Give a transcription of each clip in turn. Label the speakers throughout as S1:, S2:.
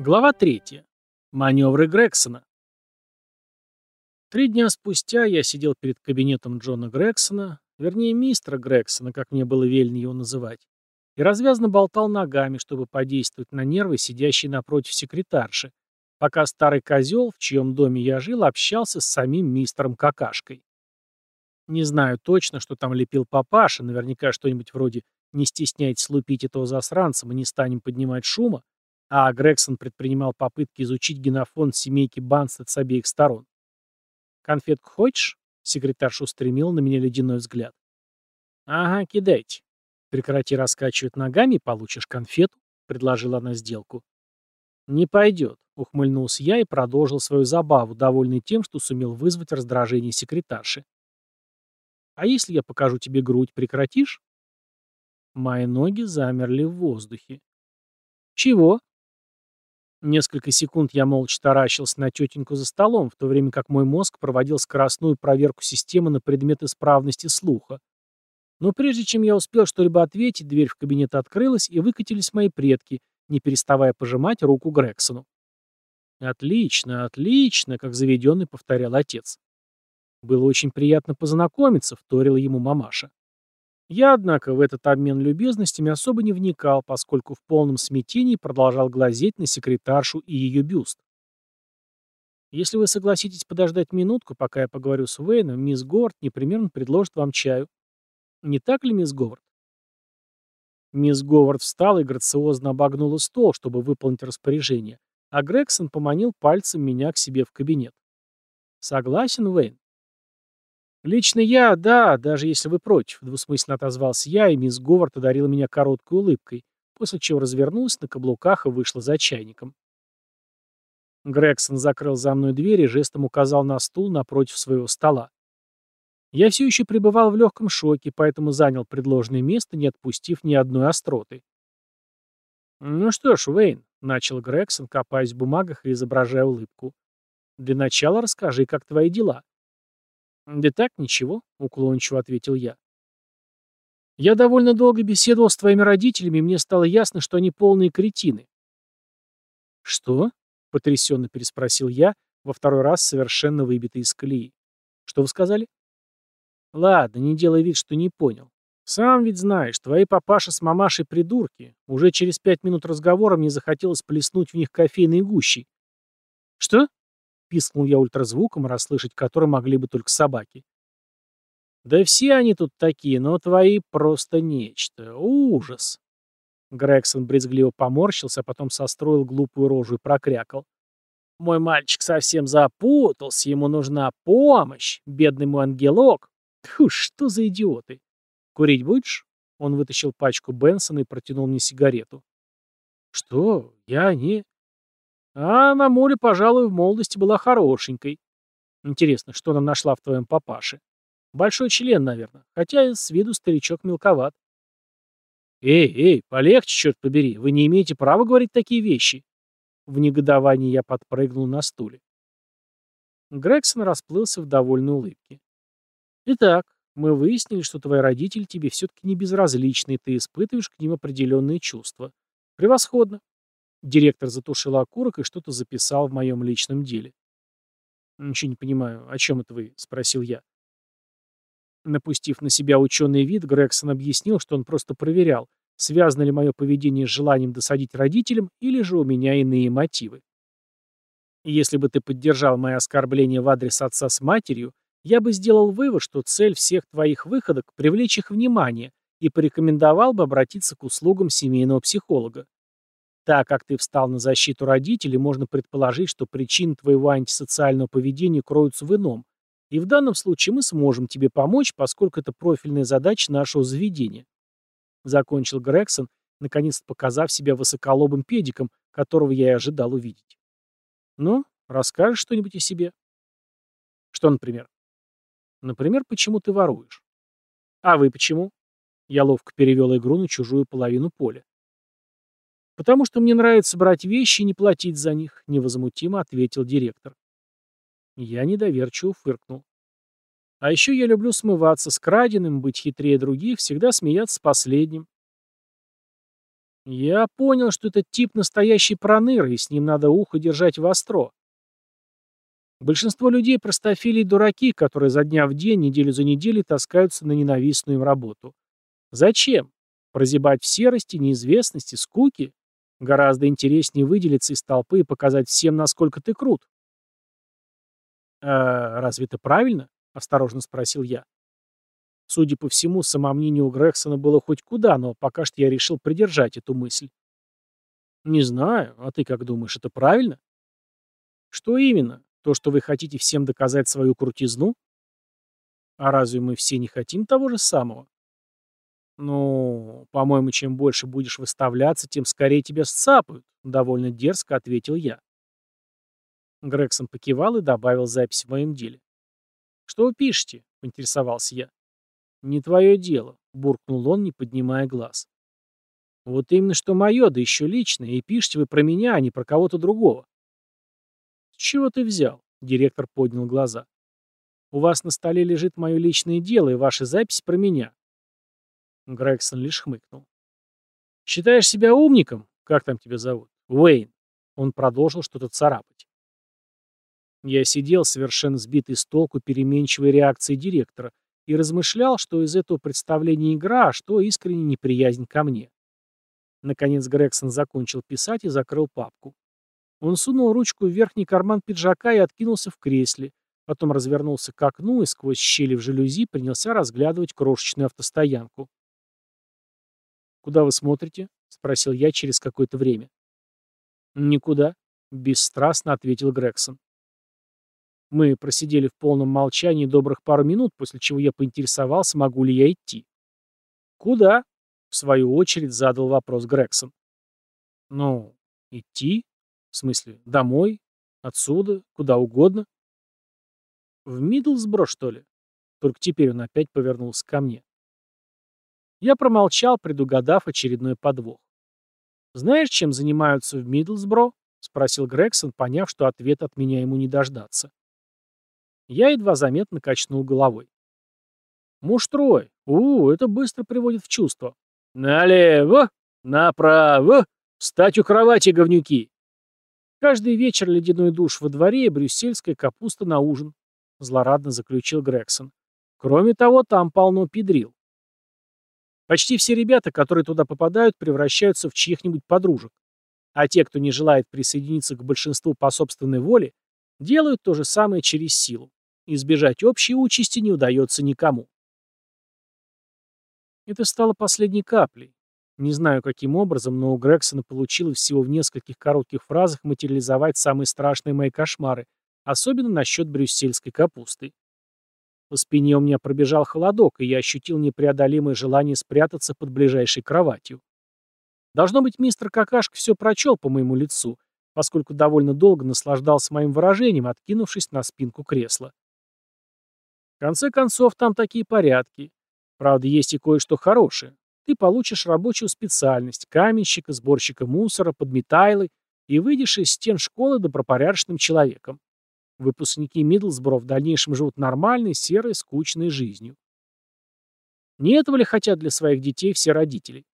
S1: Глава 3. Маневры Грексона. Три дня спустя я сидел перед кабинетом Джона Грексона, вернее, мистера Грексона, как мне было велено его называть, и развязно болтал ногами, чтобы подействовать на нервы сидящей напротив секретарши, пока старый козел, в чьем доме я жил, общался с самим мистером Какашкой. Не знаю точно, что там лепил папаша, наверняка что-нибудь вроде «не стесняйтесь лупить этого засранца, мы не станем поднимать шума», а Грегсон предпринимал попытки изучить генофонд семейки Банстед с обеих сторон. «Конфетку хочешь?» — секретарша устремил на меня ледяной взгляд. «Ага, кидайте. Прекрати раскачивать ногами получишь конфету», — предложила она сделку. «Не пойдет», — ухмыльнулся я и продолжил свою забаву, довольный тем, что сумел вызвать раздражение секретарши. «А если я покажу тебе грудь, прекратишь?» Мои ноги замерли в воздухе. «Чего?» Несколько секунд я молча таращился на тетеньку за столом, в то время как мой мозг проводил скоростную проверку системы на предмет исправности слуха. Но прежде чем я успел что-либо ответить, дверь в кабинет открылась, и выкатились мои предки, не переставая пожимать руку Грексону. «Отлично, отлично», — как заведенный повторял отец. «Было очень приятно познакомиться», — вторила ему мамаша. Я, однако, в этот обмен любезностями особо не вникал, поскольку в полном смятении продолжал глазеть на секретаршу и ее бюст. Если вы согласитесь подождать минутку, пока я поговорю с Вейном, мисс Говард непременно предложит вам чаю. Не так ли, мисс Говард? Мисс Говард встала и грациозно обогнула стол, чтобы выполнить распоряжение, а Грегсон поманил пальцем меня к себе в кабинет. Согласен, Вейн? «Лично я, да, даже если вы против», — двусмысленно отозвался я, и мисс Говард одарила меня короткой улыбкой, после чего развернулась на каблуках и вышла за чайником. Грегсон закрыл за мной дверь и жестом указал на стул напротив своего стола. Я все еще пребывал в легком шоке, поэтому занял предложенное место, не отпустив ни одной остроты. «Ну что ж, Уэйн», — начал Грегсон, копаясь в бумагах и изображая улыбку. «Для начала расскажи, как твои дела?» «Да так, ничего», — уклончиво ответил я. «Я довольно долго беседовал с твоими родителями, и мне стало ясно, что они полные кретины». «Что?» — потрясенно переспросил я, во второй раз совершенно выбитый из колеи. «Что вы сказали?» «Ладно, не делай вид, что не понял. Сам ведь знаешь, твои папаша с мамашей придурки. Уже через пять минут разговора мне захотелось плеснуть в них кофейной гущей». «Что?» Пискнул я ультразвуком, расслышать который могли бы только собаки. «Да все они тут такие, но твои просто нечто. Ужас!» Грегсон брезгливо поморщился, а потом состроил глупую рожу и прокрякал. «Мой мальчик совсем запутался, ему нужна помощь, бедный мой ангелок. Фу, что за идиоты! Курить будешь?» Он вытащил пачку Бенсона и протянул мне сигарету. «Что? Я не...» А мамуля, пожалуй, в молодости была хорошенькой. Интересно, что она нашла в твоем папаше? Большой член, наверное, хотя с виду старичок мелковат. Эй, эй, полегче, черт побери, вы не имеете права говорить такие вещи. В негодовании я подпрыгнул на стуле. Грегсон расплылся в довольной улыбке. Итак, мы выяснили, что твои родители тебе все-таки не безразличны, и ты испытываешь к ним определенные чувства. Превосходно. Директор затушил окурок и что-то записал в моем личном деле. «Ничего не понимаю. О чем это вы?» — спросил я. Напустив на себя ученый вид, Грегсон объяснил, что он просто проверял, связано ли мое поведение с желанием досадить родителям или же у меня иные мотивы. Если бы ты поддержал мои оскорбления в адрес отца с матерью, я бы сделал вывод, что цель всех твоих выходок — привлечь их внимание, и порекомендовал бы обратиться к услугам семейного психолога. Так как ты встал на защиту родителей, можно предположить, что причины твоего антисоциального поведения кроются в ином. И в данном случае мы сможем тебе помочь, поскольку это профильная задача нашего заведения. Закончил Грегсон, наконец показав себя высоколобым педиком, которого я и ожидал увидеть. Ну, расскажешь что-нибудь о себе? Что, например? Например, почему ты воруешь? А вы почему? Я ловко перевел игру на чужую половину поля. «Потому что мне нравится брать вещи и не платить за них», — невозмутимо ответил директор. Я недоверчиво фыркнул. «А еще я люблю смываться с краденым, быть хитрее других, всегда смеяться с последним». Я понял, что этот тип настоящий проныра, и с ним надо ухо держать востро. Большинство людей простофили дураки, которые за дня в день, неделю за неделей таскаются на ненавистную им работу. Зачем? Прозябать в серости, неизвестности, скуке? Гораздо интереснее выделиться из толпы и показать всем, насколько ты крут. «А разве это правильно?» — осторожно спросил я. Судя по всему, самомнение у Грексона было хоть куда, но пока что я решил придержать эту мысль. «Не знаю. А ты как думаешь, это правильно?» «Что именно? То, что вы хотите всем доказать свою крутизну? А разве мы все не хотим того же самого? Ну, по-моему, чем больше будешь выставляться, тем скорее тебя сцапают, довольно дерзко ответил я. Грегсон покивал и добавил запись в моем деле. «Что вы пишете?» — поинтересовался я. «Не твое дело», — буркнул он, не поднимая глаз. «Вот именно что мое, да еще личное, и пишете вы про меня, а не про кого-то другого чего ты взял?» Директор поднял глаза. «У вас на столе лежит мое личное дело и ваша запись про меня». Грегсон лишь хмыкнул. «Считаешь себя умником? Как там тебя зовут?» «Уэйн». Он продолжил что-то царапать. Я сидел, совершенно сбитый с толку переменчивой реакции директора, и размышлял, что из этого представления игра, а что искренне неприязнь ко мне. Наконец Грегсон закончил писать и закрыл папку. Он сунул ручку в верхний карман пиджака и откинулся в кресле, потом развернулся к окну и сквозь щели в жалюзи принялся разглядывать крошечную автостоянку. «Куда вы смотрите?» — спросил я через какое-то время. «Никуда», — бесстрастно ответил Грегсон. Мы просидели в полном молчании добрых пару минут, после чего я поинтересовался, могу ли я идти. «Куда?» — в свою очередь задал вопрос Грегсон. «Ну, идти?» В смысле, домой? Отсюда? Куда угодно? В Мидлсбро, что ли? Только теперь он опять повернулся ко мне. Я промолчал, предугадав очередной подвох. «Знаешь, чем занимаются в Мидлсбро?» — спросил Грегсон, поняв, что ответ от меня ему не дождаться. Я едва заметно качнул головой. «Муштрой! У, это быстро приводит в чувство. Налево! Направо! Встать у кровати, говнюки!» Каждый вечер ледяной душ во дворе и брюссельская капуста на ужин, злорадно заключил Грегсон. Кроме того, там полно педрил. Почти все ребята, которые туда попадают, превращаются в чьих-нибудь подружек. А те, кто не желает присоединиться к большинству по собственной воле, делают то же самое через силу. Избежать общей участи не удается никому. Это стало последней каплей. Не знаю, каким образом, но у Грексона получилось всего в нескольких коротких фразах материализовать самые страшные мои кошмары, особенно насчет брюссельской капусты. По спине у меня пробежал холодок, и я ощутил непреодолимое желание спрятаться под ближайшей кроватью. Должно быть, мистер Какашка все прочел по моему лицу, поскольку довольно долго наслаждался моим выражением, откинувшись на спинку кресла. В конце концов, там такие порядки. Правда, есть и кое-что хорошее ты получишь рабочую специальность каменщика, сборщика мусора, подметайлы и выйдешь из стен школы добропорядочным человеком. Выпускники Миддлсбро в дальнейшем живут нормальной, серой, скучной жизнью. Не этого ли хотят для своих детей все родители?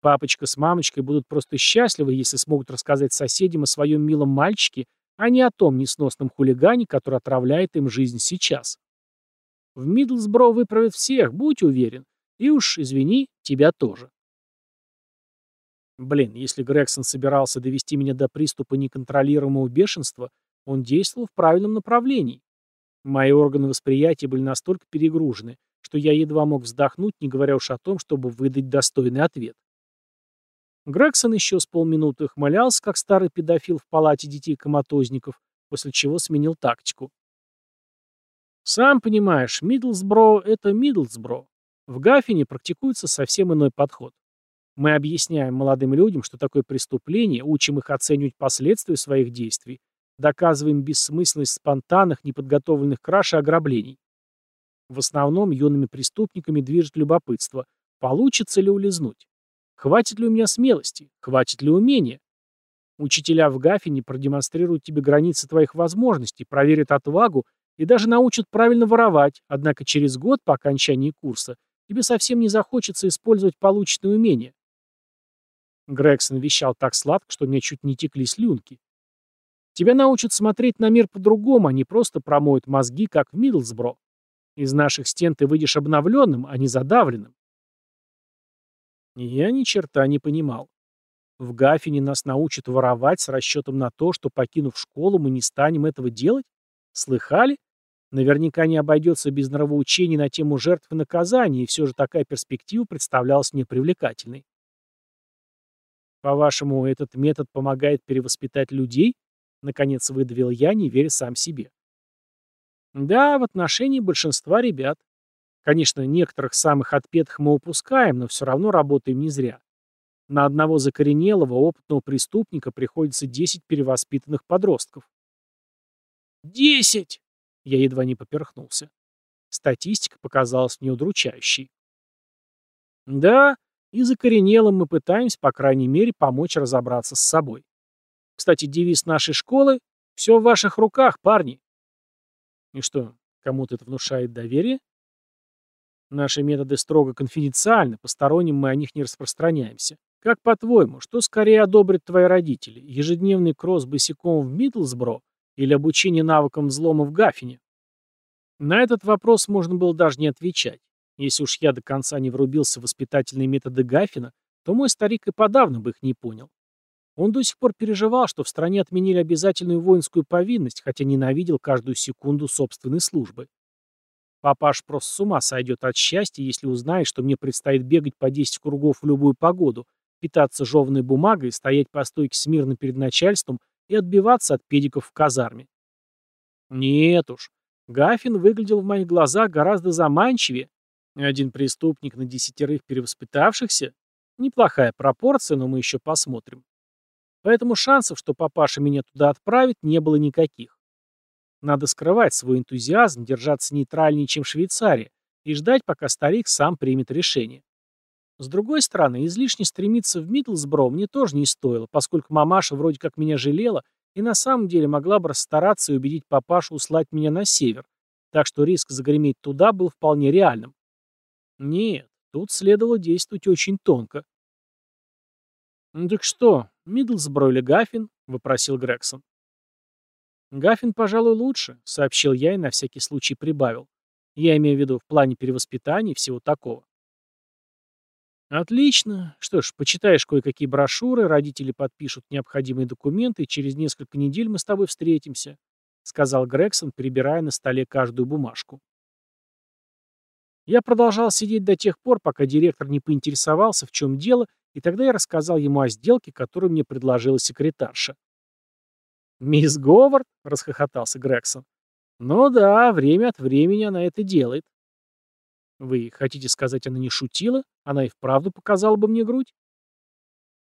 S1: Папочка с мамочкой будут просто счастливы, если смогут рассказать соседям о своем милом мальчике, а не о том несносном хулигане, который отравляет им жизнь сейчас. В Миддлсбро выправят всех, будь уверен, и уж, извини, тебя тоже. Блин, если Грегсон собирался довести меня до приступа неконтролируемого бешенства, он действовал в правильном направлении. Мои органы восприятия были настолько перегружены, что я едва мог вздохнуть, не говоря уж о том, чтобы выдать достойный ответ. Грегсон еще с полминуты ухмылялся, как старый педофил в палате детей-коматозников, после чего сменил тактику. «Сам понимаешь, Мидлсбро — это Мидлсбро. В Гаффине практикуется совсем иной подход. Мы объясняем молодым людям, что такое преступление, учим их оценивать последствия своих действий, доказываем бессмысленность спонтанных, неподготовленных краж и ограблений. В основном юными преступниками движет любопытство, получится ли улизнуть. Хватит ли у меня смелости? Хватит ли умения? Учителя в Гаффине продемонстрируют тебе границы твоих возможностей, проверят отвагу и даже научат правильно воровать, однако через год по окончании курса тебе совсем не захочется использовать полученные умения. Грегсон вещал так сладко, что у меня чуть не текли слюнки. Тебя научат смотреть на мир по-другому, а не просто промоют мозги, как в Мидлсбро. Из наших стен ты выйдешь обновленным, а не задавленным. Я ни черта не понимал. В Гафине нас научат воровать с расчетом на то, что, покинув школу, мы не станем этого делать? Слыхали? Наверняка не обойдется без нравоучений на тему жертв и наказания, и все же такая перспектива представлялась мне привлекательной. По-вашему, этот метод помогает перевоспитать людей? Наконец выдавил я, не веря сам себе. Да, в отношении большинства ребят. Конечно, некоторых самых отпетых мы упускаем, но все равно работаем не зря. На одного закоренелого, опытного преступника приходится 10 перевоспитанных подростков. «Десять!» Я едва не поперхнулся. Статистика показалась мне удручающей. Да, и закоренелым мы пытаемся, по крайней мере, помочь разобраться с собой. Кстати, девиз нашей школы «Все в ваших руках, парни». И что, кому-то это внушает доверие? Наши методы строго конфиденциальны, посторонним мы о них не распространяемся. Как по-твоему, что скорее одобрят твои родители? Ежедневный кросс босиком в Мидлсбро или обучение навыкам взлома в Гаффине? На этот вопрос можно было даже не отвечать. Если уж я до конца не врубился в воспитательные методы Гаффина, то мой старик и подавно бы их не понял. Он до сих пор переживал, что в стране отменили обязательную воинскую повинность, хотя ненавидел каждую секунду собственной службы. Папаш просто с ума сойдет от счастья, если узнает, что мне предстоит бегать по 10 кругов в любую погоду, питаться жеванной бумагой, стоять по стойке смирно перед начальством и отбиваться от педиков в казарме. Нет уж, Гафин выглядел в моих глазах гораздо заманчивее. Один преступник на десятерых перевоспитавшихся — неплохая пропорция, но мы еще посмотрим. Поэтому шансов, что папаша меня туда отправит, не было никаких. Надо скрывать свой энтузиазм, держаться нейтральнее, чем Швейцария, и ждать, пока старик сам примет решение. С другой стороны, излишне стремиться в Мидлсбро мне тоже не стоило, поскольку мамаша вроде как меня жалела и на самом деле могла бы расстараться и убедить папашу услать меня на север, так что риск загреметь туда был вполне реальным. Нет, тут следовало действовать очень тонко. «Ну так что, Миддлсбро или Гаффин?» — вопросил Грегсон. «Гаффин, пожалуй, лучше», — сообщил я и на всякий случай прибавил. Я имею в виду в плане перевоспитания и всего такого. Отлично. Что ж, почитаешь кое-какие брошюры, родители подпишут необходимые документы, и через несколько недель мы с тобой встретимся, сказал Грегсон, перебирая на столе каждую бумажку. Я продолжал сидеть до тех пор, пока директор не поинтересовался, в чем дело, и тогда я рассказал ему о сделке, которую мне предложила секретарша. «Мисс Говард?» — расхохотался Грегсон. «Ну да, время от времени она это делает. Вы хотите сказать, она не шутила? Она и вправду показала бы мне грудь?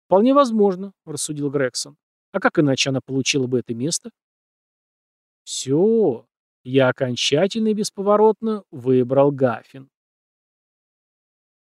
S1: Вполне возможно, рассудил Грегсон. А как иначе она получила бы это место? Все, я окончательно и бесповоротно выбрал Гаффин.